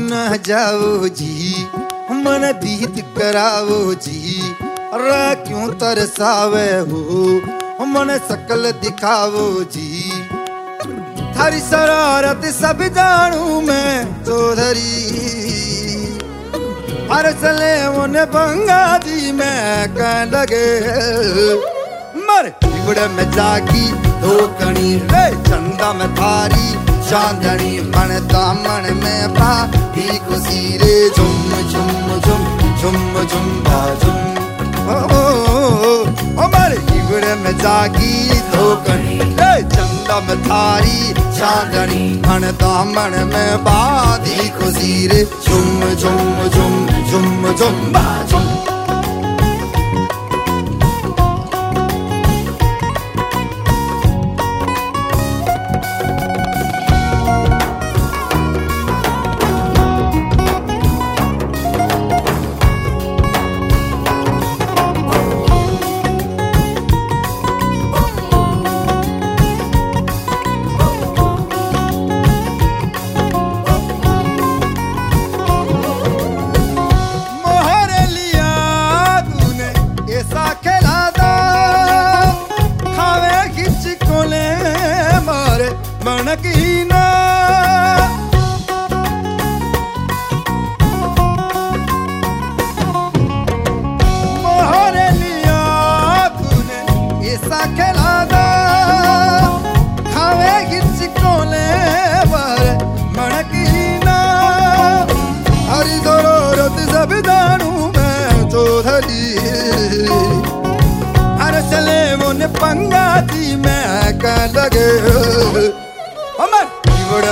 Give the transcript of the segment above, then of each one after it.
न जाओ जी, मन बीत कराओ जी। अरे क्यों तरसावे हो? मन सकल दिखाओ जी। थारी शरारत सब जानू मैं, चौधरी। हर सले उन बंगा दी मैं, कह लगे, मर, बिगड़ में जागी, दो कणी, रे, चंदा में थारी। चांदनी मन दामन में पा ही खुशी रे झुम झुम झुम झुम झुम बा झुम। ओ, मर बिगड़ में जागी चंदा में थारी चांदनी मन दामन में बाधी खुशी रे झुम झुम झुम झुम झुम। बा मनकी ना मोहर लिया तूने, ऐसा खेला दा खावे खिच कोले मारे मनकी ना हरी ज़रूरत सब जानू मैं चौधरी। हर चले मुन पंगा दी मैं कह लगे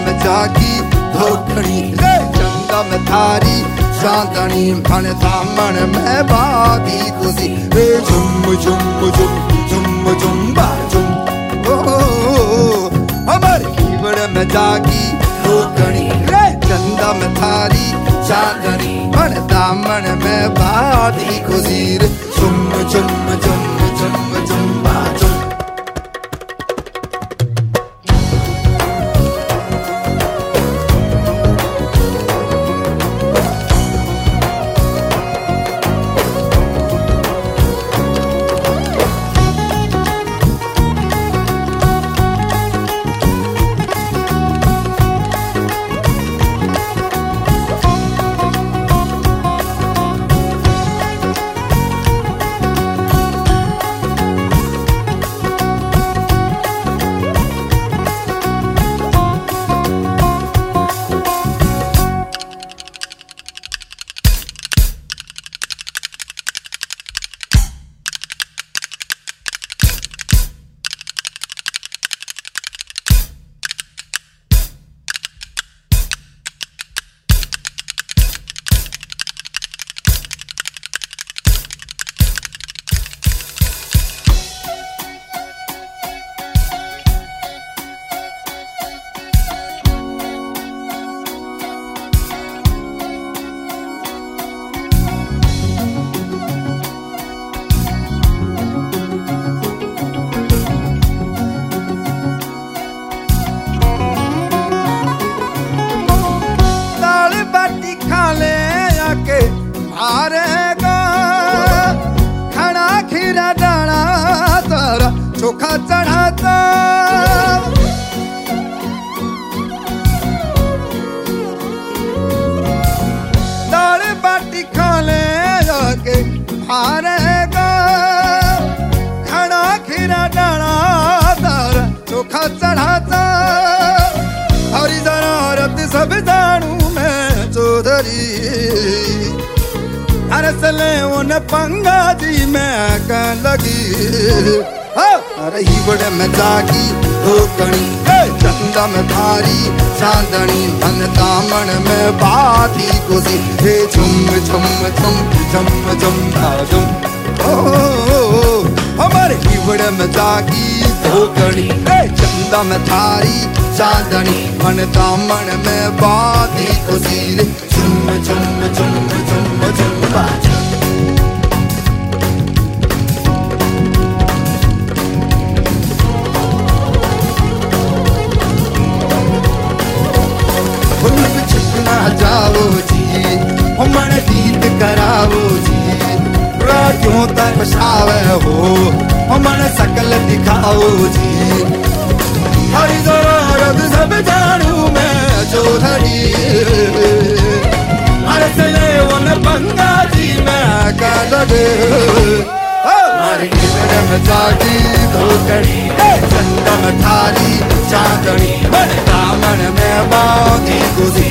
में जागी, धोखड़ी ले चंदा में थारी, चांदनी मन दामन में बादी खुशी रे झुम झुम झुम झुम झुम झुम। अमर जीवड़ में जागी, धोखड़ी, रे चंदा में थारी, चांदनी मन दामन में बादी खुशी चोखा चढ़ाता। दाल बाटी खा ले आके मारेगा खड़ा खीरा डाला तारा चोखा चढ़ाता। हरी जरारत सब जानू मैं चौधरी। अरे सले उन पंगा जी मैं कह लगी। अरे बड़े में जागी चंदा में थारी चांदनी मन दामन में बाती खुशी हे झुम झुम झुम झुम झुम झुम हमारे ही बड़े में जागी दो कणी चंदा में थारी चांदनी मन दामन में बाती झुम झुम झुम झुम क्यों तपसावे हो मन सकल दिखाओ जी। हरी ज़रूरत सब जानू मैं चौधरी। हर सले वन पंगा जी मैं का लगे हमारी में जागी धोकड़ी चंदन थारी चांदनी मन दामन में बांधी गुजी